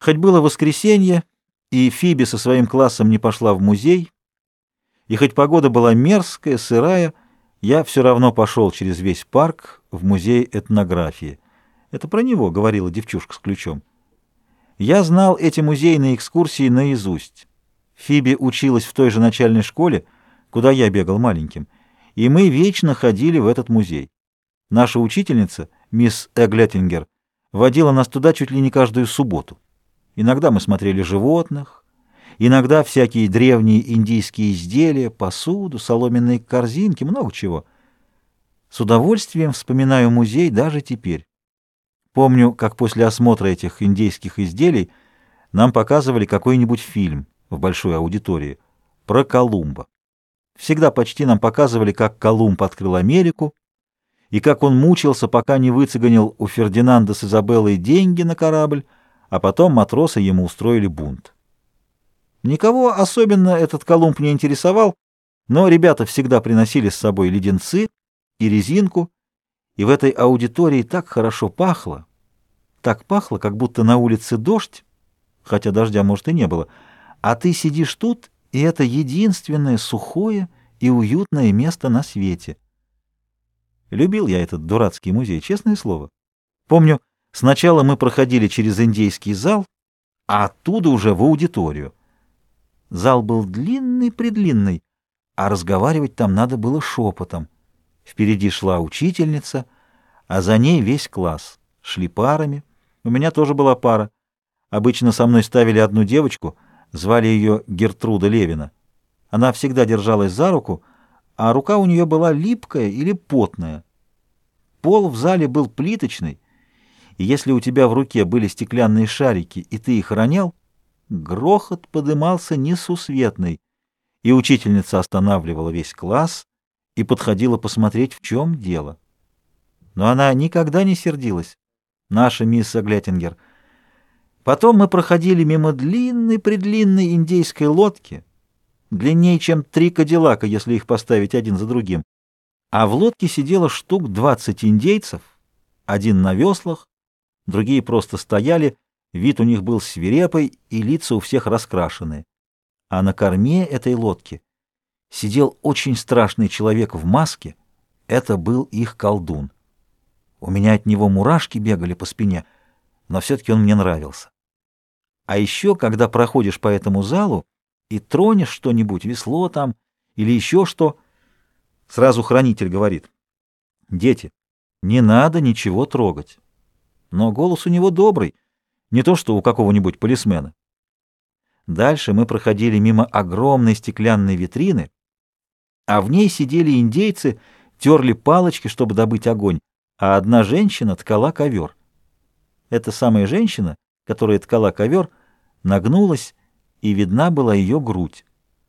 Хоть было воскресенье, и Фиби со своим классом не пошла в музей, и хоть погода была мерзкая, сырая, я все равно пошел через весь парк в музей этнографии. Это про него говорила девчушка с ключом. Я знал эти музейные экскурсии наизусть. Фиби училась в той же начальной школе, куда я бегал маленьким, и мы вечно ходили в этот музей. Наша учительница, мисс Эглеттингер, водила нас туда чуть ли не каждую субботу. Иногда мы смотрели животных, иногда всякие древние индийские изделия, посуду, соломенные корзинки, много чего. С удовольствием вспоминаю музей даже теперь. Помню, как после осмотра этих индейских изделий нам показывали какой-нибудь фильм в большой аудитории про Колумба. Всегда почти нам показывали, как Колумб открыл Америку, и как он мучился, пока не выцеганил у Фердинанда с Изабеллой деньги на корабль, а потом матросы ему устроили бунт. Никого особенно этот Колумб не интересовал, но ребята всегда приносили с собой леденцы и резинку, и в этой аудитории так хорошо пахло, так пахло, как будто на улице дождь, хотя дождя, может, и не было, а ты сидишь тут, и это единственное сухое и уютное место на свете. Любил я этот дурацкий музей, честное слово. Помню, Сначала мы проходили через индейский зал, а оттуда уже в аудиторию. Зал был длинный-предлинный, а разговаривать там надо было шепотом. Впереди шла учительница, а за ней весь класс. Шли парами. У меня тоже была пара. Обычно со мной ставили одну девочку, звали ее Гертруда Левина. Она всегда держалась за руку, а рука у нее была липкая или потная. Пол в зале был плиточный, если у тебя в руке были стеклянные шарики, и ты их ронял, грохот подымался несусветный, и учительница останавливала весь класс и подходила посмотреть, в чем дело. Но она никогда не сердилась, наша мисс Аглятингер. Потом мы проходили мимо длинной-предлинной индейской лодки, длиннее, чем три кадиллака, если их поставить один за другим. А в лодке сидело штук двадцать индейцев, один на веслах, другие просто стояли, вид у них был свирепый и лица у всех раскрашены. А на корме этой лодки сидел очень страшный человек в маске, это был их колдун. У меня от него мурашки бегали по спине, но все-таки он мне нравился. А еще, когда проходишь по этому залу и тронешь что-нибудь, весло там или еще что, сразу хранитель говорит, «Дети, не надо ничего трогать но голос у него добрый, не то что у какого-нибудь полисмена. Дальше мы проходили мимо огромной стеклянной витрины, а в ней сидели индейцы, терли палочки, чтобы добыть огонь, а одна женщина ткала ковер. Эта самая женщина, которая ткала ковер, нагнулась, и видна была ее грудь.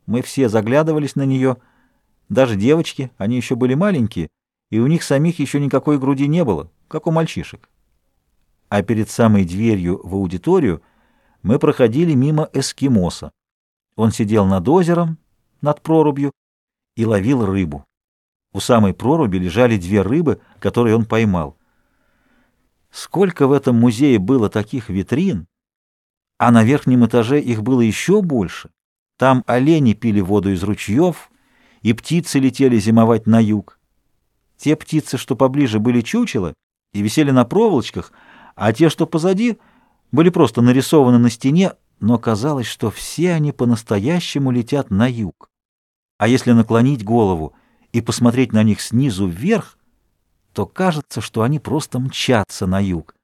Мы все заглядывались на нее, даже девочки, они еще были маленькие, и у них самих еще никакой груди не было, как у мальчишек а перед самой дверью в аудиторию мы проходили мимо эскимоса. Он сидел над озером, над прорубью, и ловил рыбу. У самой проруби лежали две рыбы, которые он поймал. Сколько в этом музее было таких витрин, а на верхнем этаже их было еще больше. Там олени пили воду из ручьев, и птицы летели зимовать на юг. Те птицы, что поближе, были чучела и висели на проволочках — а те, что позади, были просто нарисованы на стене, но казалось, что все они по-настоящему летят на юг. А если наклонить голову и посмотреть на них снизу вверх, то кажется, что они просто мчатся на юг.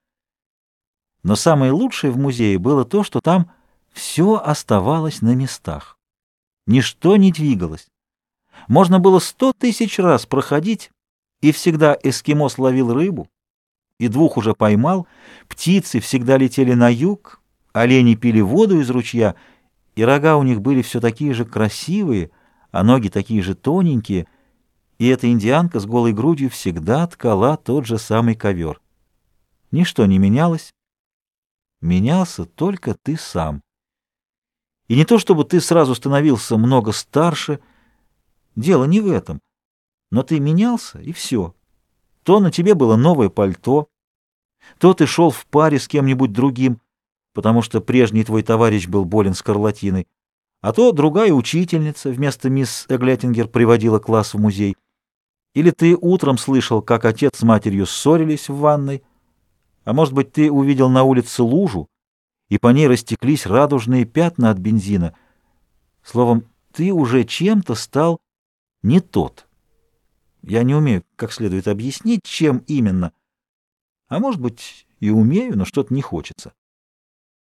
Но самое лучшее в музее было то, что там все оставалось на местах. Ничто не двигалось. Можно было сто тысяч раз проходить, и всегда эскимос ловил рыбу, и двух уже поймал, птицы всегда летели на юг, олени пили воду из ручья, и рога у них были все такие же красивые, а ноги такие же тоненькие, и эта индианка с голой грудью всегда ткала тот же самый ковер. Ничто не менялось, менялся только ты сам. И не то чтобы ты сразу становился много старше, дело не в этом, но ты менялся, и все. То на тебе было новое пальто, то ты шел в паре с кем-нибудь другим, потому что прежний твой товарищ был болен скарлатиной, а то другая учительница вместо мисс Эглетингер приводила класс в музей. Или ты утром слышал, как отец с матерью ссорились в ванной, а может быть, ты увидел на улице лужу, и по ней растеклись радужные пятна от бензина. Словом, ты уже чем-то стал не тот. Я не умею как следует объяснить, чем именно. А может быть, и умею, но что-то не хочется.